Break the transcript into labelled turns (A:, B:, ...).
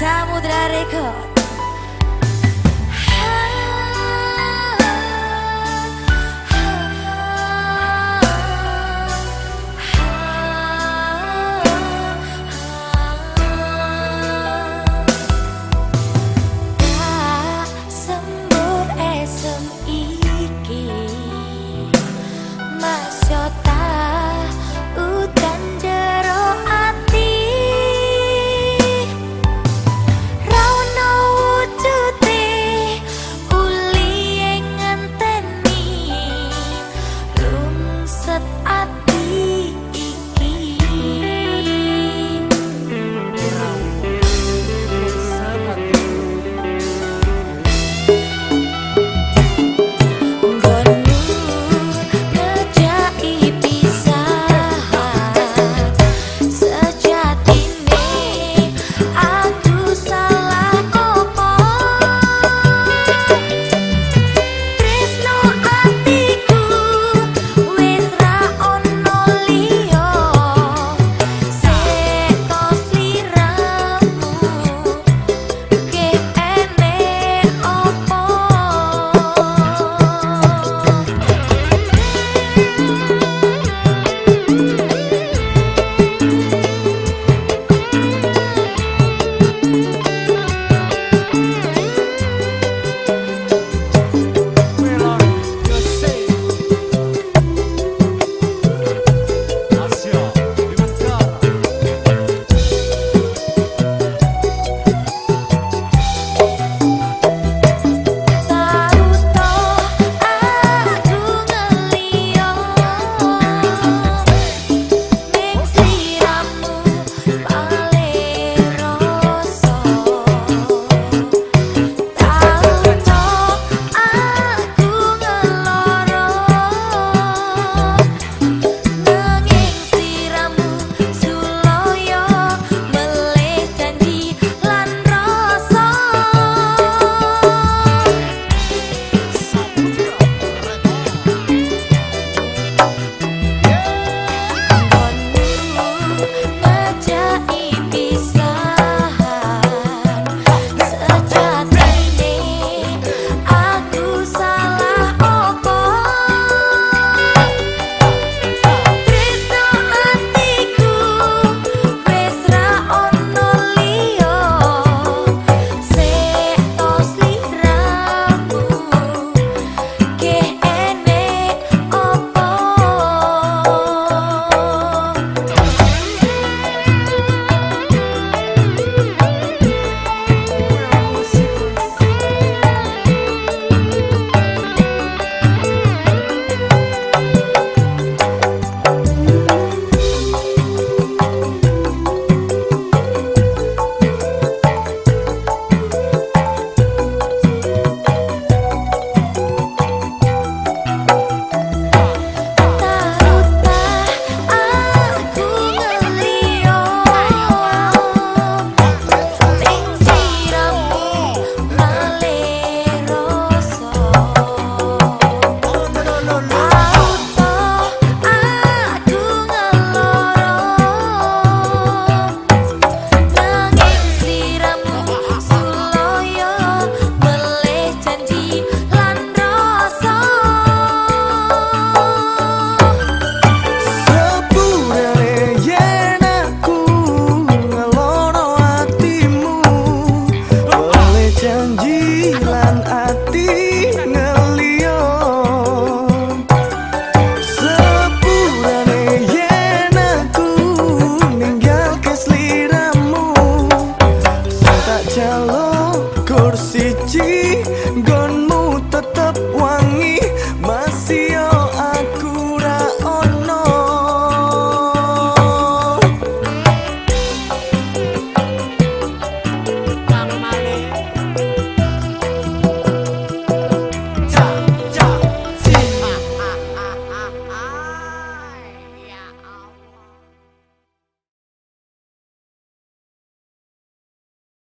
A: samudra rekord
B: গণ্য